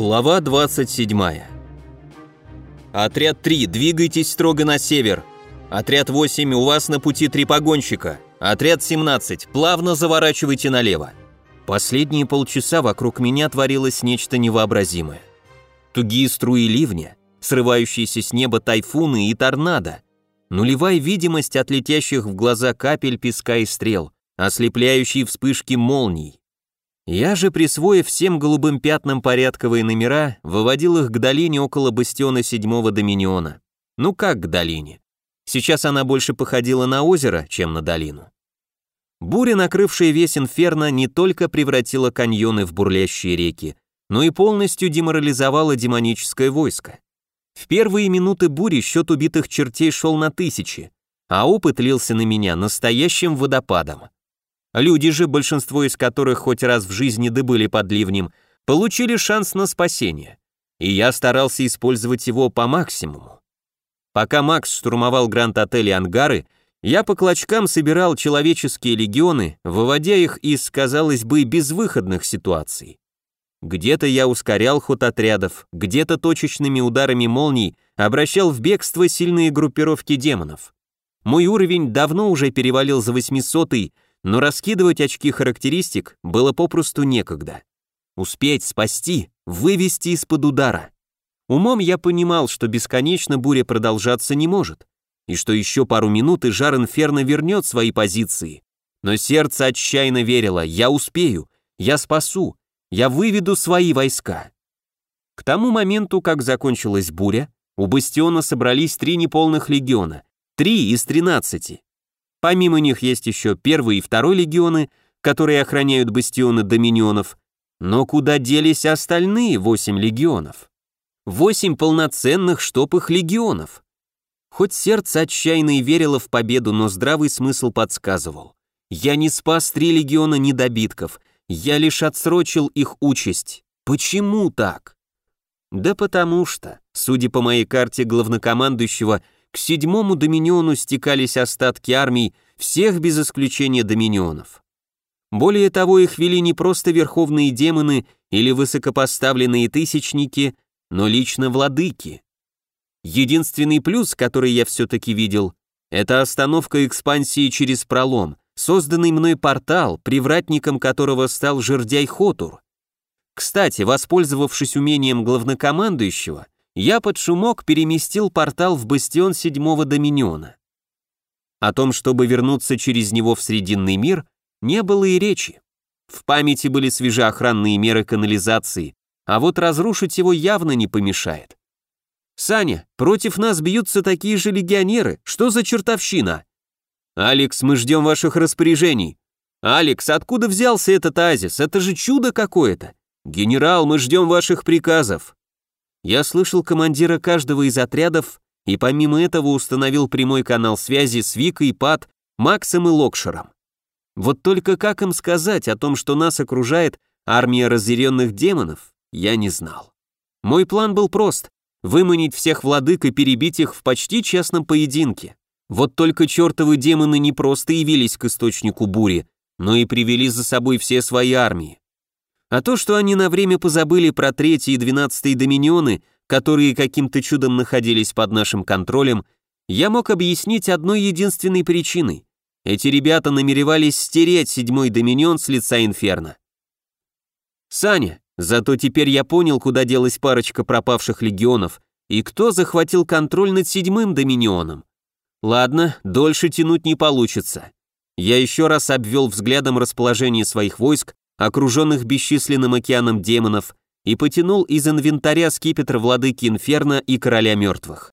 Глава 27. Отряд 3, двигайтесь строго на север. Отряд 8, у вас на пути три погонщика. Отряд 17, плавно заворачивайте налево. Последние полчаса вокруг меня творилось нечто невообразимое. Тугие струи ливня, срывающиеся с неба тайфуны и торнадо, нулевая видимость от летящих в глаза капель песка и стрел, ослепляющие вспышки молний, я же, присвоив всем голубым пятнам порядковые номера, выводил их к долине около бастиона седьмого доминиона. Ну как к долине? Сейчас она больше походила на озеро, чем на долину. Буря, накрывшая весь инферно, не только превратила каньоны в бурлящие реки, но и полностью деморализовала демоническое войско. В первые минуты бури счет убитых чертей шел на тысячи, а опыт лился на меня настоящим водопадом. Люди же, большинство из которых хоть раз в жизни добыли под ливнем, получили шанс на спасение. И я старался использовать его по максимуму. Пока Макс штурмовал Гранд-отель и ангары, я по клочкам собирал человеческие легионы, выводя их из, казалось бы, безвыходных ситуаций. Где-то я ускорял ход отрядов, где-то точечными ударами молний обращал в бегство сильные группировки демонов. Мой уровень давно уже перевалил за 800 но раскидывать очки характеристик было попросту некогда. Успеть спасти, вывести из-под удара. Умом я понимал, что бесконечно буря продолжаться не может, и что еще пару минут и жар инферно вернет свои позиции. Но сердце отчаянно верило, я успею, я спасу, я выведу свои войска. К тому моменту, как закончилась буря, у бастиона собрались три неполных легиона, три из тринадцати. Помимо них есть еще первый и второй легионы, которые охраняют бастионы доминионов. Но куда делись остальные восемь легионов? Восемь полноценных штопых легионов. Хоть сердце отчаянно и верило в победу, но здравый смысл подсказывал. Я не спас три легиона недобитков, я лишь отсрочил их участь. Почему так? Да потому что, судя по моей карте главнокомандующего, к седьмому доминиону стекались остатки армий всех без исключения доминионов. Более того, их вели не просто верховные демоны или высокопоставленные тысячники, но лично владыки. Единственный плюс, который я все-таки видел, это остановка экспансии через пролом, созданный мной портал, привратником которого стал жердяй Хотур. Кстати, воспользовавшись умением главнокомандующего, я под шумок переместил портал в бастион седьмого доминиона. О том, чтобы вернуться через него в Срединный мир, не было и речи. В памяти были свежи охранные меры канализации, а вот разрушить его явно не помешает. «Саня, против нас бьются такие же легионеры, что за чертовщина?» «Алекс, мы ждем ваших распоряжений». «Алекс, откуда взялся этот азис? Это же чудо какое-то!» «Генерал, мы ждем ваших приказов». Я слышал командира каждого из отрядов и помимо этого установил прямой канал связи с Викой, Пат, Максом и Локшером. Вот только как им сказать о том, что нас окружает армия разъяренных демонов, я не знал. Мой план был прост — выманить всех владык и перебить их в почти честном поединке. Вот только чертовы демоны не просто явились к источнику бури, но и привели за собой все свои армии. А то, что они на время позабыли про третий и двенадцатый доминионы, которые каким-то чудом находились под нашим контролем, я мог объяснить одной единственной причиной. Эти ребята намеревались стереть седьмой доминион с лица Инферно. Саня, зато теперь я понял, куда делась парочка пропавших легионов и кто захватил контроль над седьмым доминионом. Ладно, дольше тянуть не получится. Я еще раз обвел взглядом расположение своих войск окруженных бесчисленным океаном демонов, и потянул из инвентаря скипетр владыки Инферно и короля мертвых.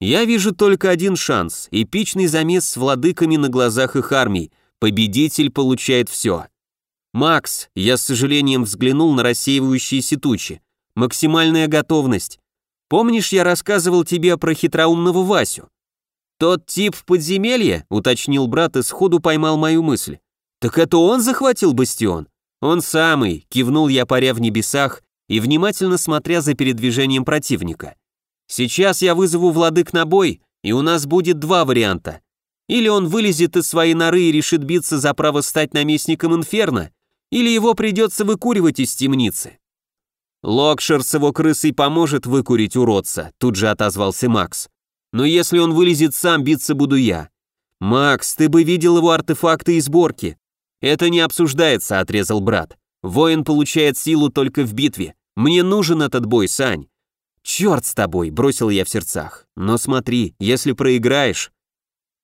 Я вижу только один шанс, эпичный замес с владыками на глазах их армий, победитель получает все. «Макс», я с сожалением взглянул на рассеивающиеся тучи, максимальная готовность. Помнишь, я рассказывал тебе про хитроумного Васю? Тот тип в подземелье, уточнил брат и сходу поймал мою мысль. Так это он захватил бастион? «Он самый», — кивнул я, паря в небесах и внимательно смотря за передвижением противника. «Сейчас я вызову владык на бой, и у нас будет два варианта. Или он вылезет из своей норы и решит биться за право стать наместником Инферно, или его придется выкуривать из темницы». Локшер с его крысой поможет выкурить уродца, тут же отозвался Макс. Но если он вылезет сам, биться буду я. Макс, ты бы видел его артефакты и сборки. Это не обсуждается, отрезал брат. Воин получает силу только в битве. Мне нужен этот бой, Сань. Черт с тобой, бросил я в сердцах. Но смотри, если проиграешь,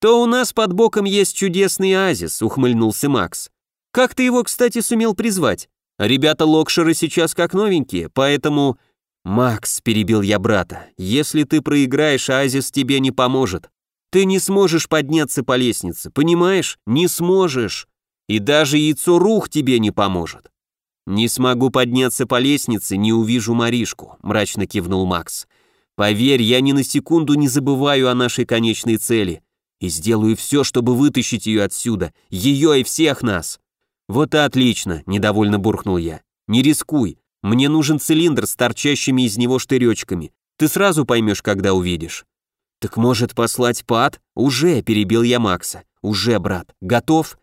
то у нас под боком есть чудесный оазис, ухмыльнулся Макс. Как ты его, кстати, сумел призвать? Ребята Локшеры сейчас как новенькие, поэтому... Макс, перебил я брата, если ты проиграешь, Азис тебе не поможет. Ты не сможешь подняться по лестнице, понимаешь? Не сможешь. И даже яйцо рух тебе не поможет. Не смогу подняться по лестнице, не увижу Маришку, мрачно кивнул Макс. Поверь, я ни на секунду не забываю о нашей конечной цели и сделаю все, чтобы вытащить ее отсюда, ее и всех нас. «Вот и отлично», — недовольно буркнул я. «Не рискуй. Мне нужен цилиндр с торчащими из него штыречками. Ты сразу поймешь, когда увидишь». «Так может послать пад?» «Уже», — перебил я Макса. «Уже, брат. Готов?»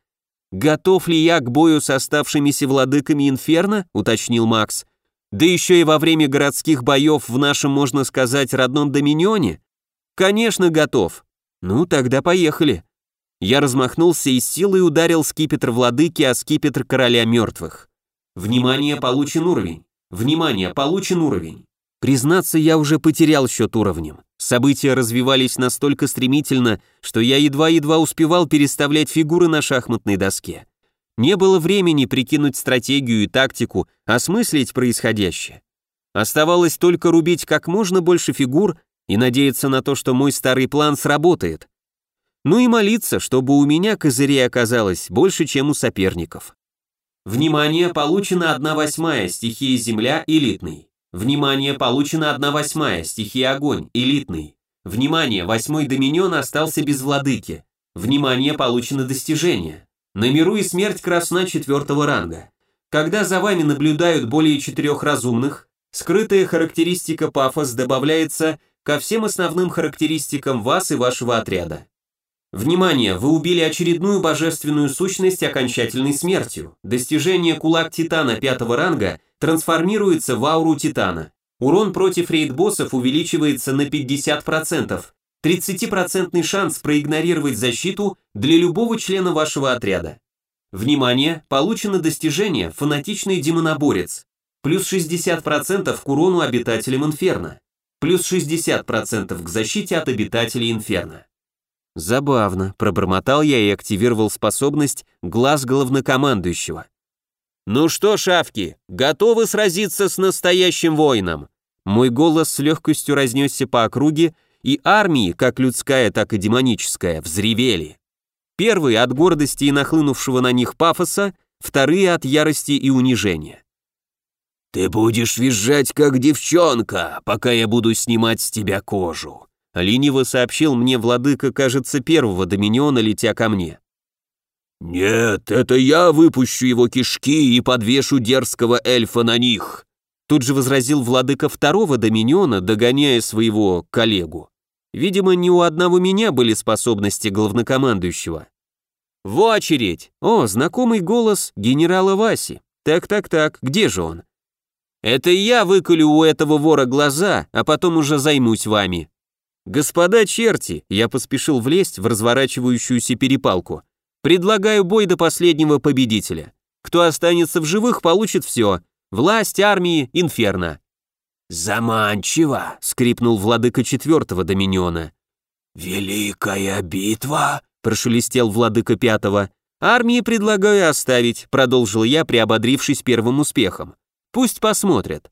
«Готов ли я к бою с оставшимися владыками Инферно?» — уточнил Макс. «Да еще и во время городских боев в нашем, можно сказать, родном Доминионе?» «Конечно, готов». «Ну, тогда поехали». Я размахнулся и с силой ударил скипетр владыки о скипетр короля мертвых. Внимание, получен уровень. Внимание, получен уровень. Признаться, я уже потерял счет уровнем. События развивались настолько стремительно, что я едва-едва успевал переставлять фигуры на шахматной доске. Не было времени прикинуть стратегию и тактику, осмыслить происходящее. Оставалось только рубить как можно больше фигур и надеяться на то, что мой старый план сработает. Ну и молиться, чтобы у меня козырей оказалось больше, чем у соперников. Внимание, получена 1 восьмая стихия Земля, элитный. Внимание, получена 1 восьмая стихия Огонь, элитный. Внимание, восьмой доминион остался без владыки. Внимание, получено достижение. На миру и смерть красна четвертого ранга. Когда за вами наблюдают более четырех разумных, скрытая характеристика пафос добавляется ко всем основным характеристикам вас и вашего отряда. Внимание, вы убили очередную божественную сущность окончательной смертью. Достижение кулак Титана пятого ранга трансформируется в ауру Титана. Урон против рейд-боссов увеличивается на 50%. 30% шанс проигнорировать защиту для любого члена вашего отряда. Внимание, получено достижение «Фанатичный демоноборец». Плюс 60% к урону обитателям Инферно. Плюс 60% к защите от обитателей Инферно. Забавно, пробормотал я и активировал способность глаз главнокомандующего. Ну что, шавки, готовы сразиться с настоящим воином? Мой голос с легкостью разнесся по округе, и армии, как людская, так и демоническая, взревели. Первые от гордости и нахлынувшего на них пафоса, вторые от ярости и унижения. «Ты будешь визжать, как девчонка, пока я буду снимать с тебя кожу», Лениво сообщил мне владыка, кажется, первого доминиона, летя ко мне. «Нет, это я выпущу его кишки и подвешу дерзкого эльфа на них», тут же возразил владыка второго доминиона, догоняя своего коллегу. Видимо, не у одного меня были способности главнокомандующего. «В очередь!» О, знакомый голос генерала Васи. Так-так-так, где же он? «Это я выколю у этого вора глаза, а потом уже займусь вами», «Господа черти!» Я поспешил влезть в разворачивающуюся перепалку. «Предлагаю бой до последнего победителя. Кто останется в живых, получит все. Власть, армии, инферно». «Заманчиво!» — скрипнул владыка четвертого доминиона. «Великая битва!» — прошелестел владыка пятого. «Армии предлагаю оставить», — продолжил я, приободрившись первым успехом. «Пусть посмотрят.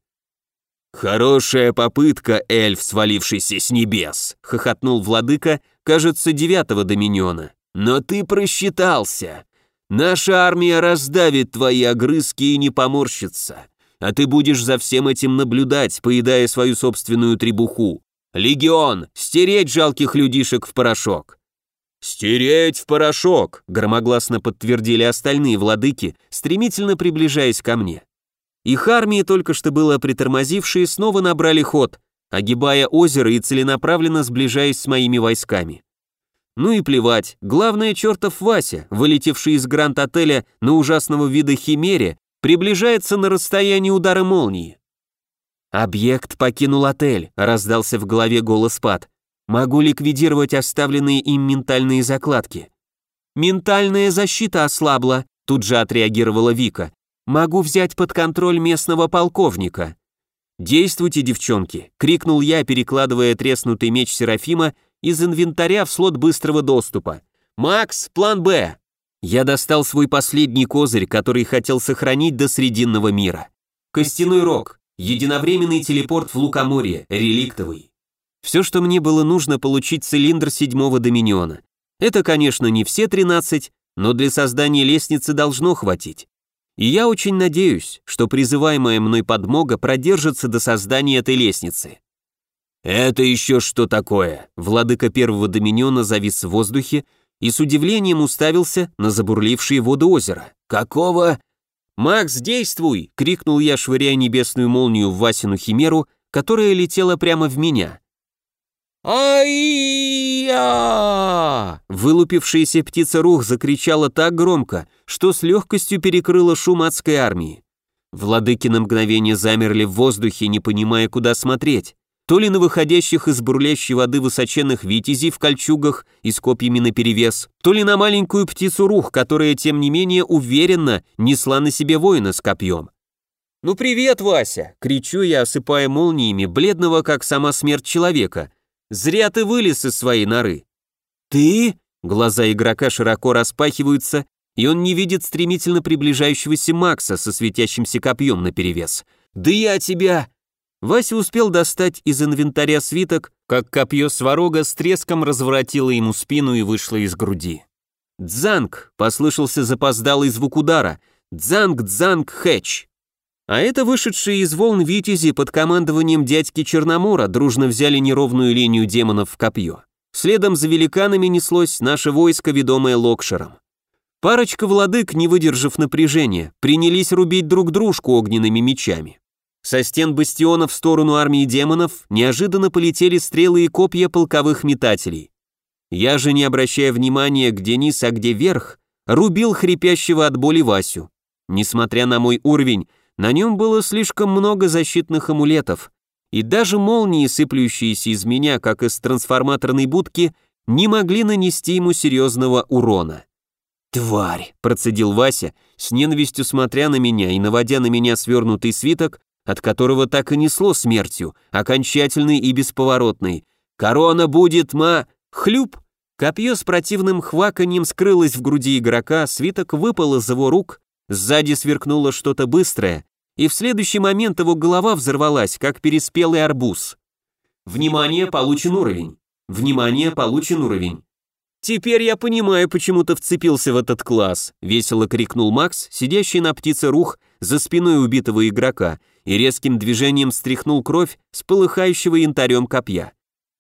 «Хорошая попытка, эльф, свалившийся с небес», — хохотнул владыка, кажется, девятого доминиона. «Но ты просчитался. Наша армия раздавит твои огрызки и не поморщится, а ты будешь за всем этим наблюдать, поедая свою собственную требуху. Легион, стереть жалких людишек в порошок». «Стереть в порошок», — громогласно подтвердили остальные владыки, стремительно приближаясь ко мне. Их армии, только что было притормозившие, снова набрали ход, огибая озеро и целенаправленно сближаясь с моими войсками. Ну и плевать, главное чертов Вася, вылетевший из Гранд-отеля на ужасного вида химере, приближается на расстоянии удара молнии. «Объект покинул отель», — раздался в голове голос Пат. «Могу ликвидировать оставленные им ментальные закладки». «Ментальная защита ослабла», — тут же отреагировала Вика. «Могу взять под контроль местного полковника». «Действуйте, девчонки!» — крикнул я, перекладывая треснутый меч Серафима из инвентаря в слот быстрого доступа. «Макс, план «Б». Я достал свой последний козырь, который хотел сохранить до Срединного мира. Костяной рог, единовременный телепорт в Лукоморье, реликтовый. Все, что мне было нужно, получить цилиндр седьмого доминиона. Это, конечно, не все 13, но для создания лестницы должно хватить. И я очень надеюсь, что призываемая мной подмога продержится до создания этой лестницы. «Это еще что такое?» Владыка первого доминиона завис в воздухе и с удивлением уставился на забурлившие воды озера. «Какого?» «Макс, действуй!» — крикнул я, швыряя небесную молнию в Васину химеру, которая летела прямо в меня. «Ай-я!» Вылупившаяся птица Рух закричала так громко, что с легкостью перекрыла шум адской армии. Владыки на мгновение замерли в воздухе, не понимая, куда смотреть. То ли на выходящих из бурлящей воды высоченных витязей в кольчугах и с копьями наперевес, то ли на маленькую птицу Рух, которая, тем не менее, уверенно несла на себе воина с копьем. «Ну привет, Вася!» — кричу я, осыпая молниями бледного, как сама смерть человека — Зря ты вылез из своей норы. Ты? Глаза игрока широко распахиваются, и он не видит стремительно приближающегося Макса со светящимся копьем наперевес. Да я тебя! Вася успел достать из инвентаря свиток, как копье сварога с треском разворотило ему спину и вышло из груди. «Дзанг!» — послышался запоздалый звук удара. «Дзанг, дзанг, хэч!» А это вышедшие из волн витязи под командованием дядьки Черномора дружно взяли неровную линию демонов в копье. Следом за великанами неслось наше войско, ведомое Локшером. Парочка владык, не выдержав напряжения, принялись рубить друг дружку огненными мечами. Со стен бастиона в сторону армии демонов неожиданно полетели стрелы и копья полковых метателей. Я же, не обращая внимания, где низ, а где верх, рубил хрипящего от боли Васю. Несмотря на мой уровень, на нем было слишком много защитных амулетов, и даже молнии, сыплющиеся из меня, как из трансформаторной будки, не могли нанести ему серьезного урона. «Тварь!» – процедил Вася, с ненавистью смотря на меня и наводя на меня свернутый свиток, от которого так и несло смертью, окончательный и бесповоротный. «Корона будет ма...» Хлюп! Копье с противным хваканьем скрылось в груди игрока, свиток выпал из его рук, сзади сверкнуло что-то быстрое, и в следующий момент его голова взорвалась, как переспелый арбуз. Внимание, получен уровень. Внимание, получен уровень. «Теперь я понимаю, почему ты вцепился в этот класс», — весело крикнул Макс, сидящий на птице рух за спиной убитого игрока, и резким движением стряхнул кровь с полыхающего янтарем копья.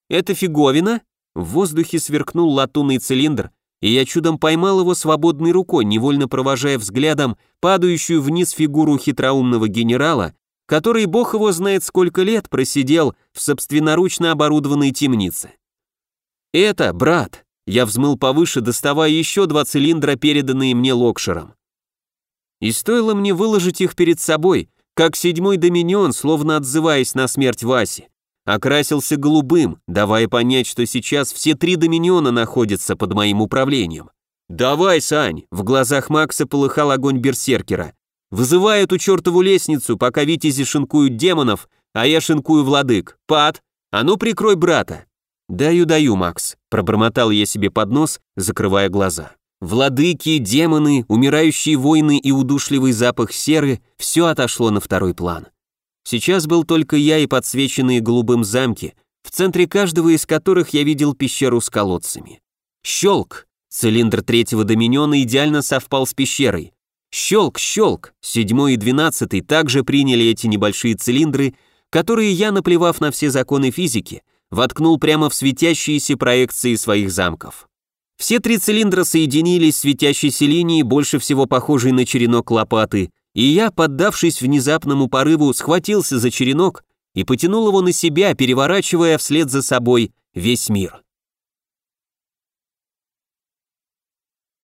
«Это фиговина?» В воздухе сверкнул латунный цилиндр, и я чудом поймал его свободной рукой, невольно провожая взглядом падающую вниз фигуру хитроумного генерала, который бог его знает сколько лет просидел в собственноручно оборудованной темнице. «Это, брат», я взмыл повыше, доставая еще два цилиндра, переданные мне Локшером. И стоило мне выложить их перед собой, как седьмой доминион, словно отзываясь на смерть Васи, окрасился голубым, давая понять, что сейчас все три доминиона находятся под моим управлением. «Давай, Сань!» — в глазах Макса полыхал огонь берсеркера. «Вызывай эту чертову лестницу, пока витязи шинкуют демонов, а я шинкую владык. Пад, а ну прикрой брата!» «Даю, даю, Макс», — пробормотал я себе под нос, закрывая глаза. Владыки, демоны, умирающие войны и удушливый запах серы — все отошло на второй план. Сейчас был только я и подсвеченные голубым замки, в центре каждого из которых я видел пещеру с колодцами. Щелк! Цилиндр третьего доминиона идеально совпал с пещерой. Щелк, щелк! Седьмой и двенадцатый также приняли эти небольшие цилиндры, которые я, наплевав на все законы физики, воткнул прямо в светящиеся проекции своих замков. Все три цилиндра соединились светящейся линией, больше всего похожей на черенок лопаты, и я, поддавшись внезапному порыву, схватился за черенок и потянул его на себя, переворачивая вслед за собой весь мир.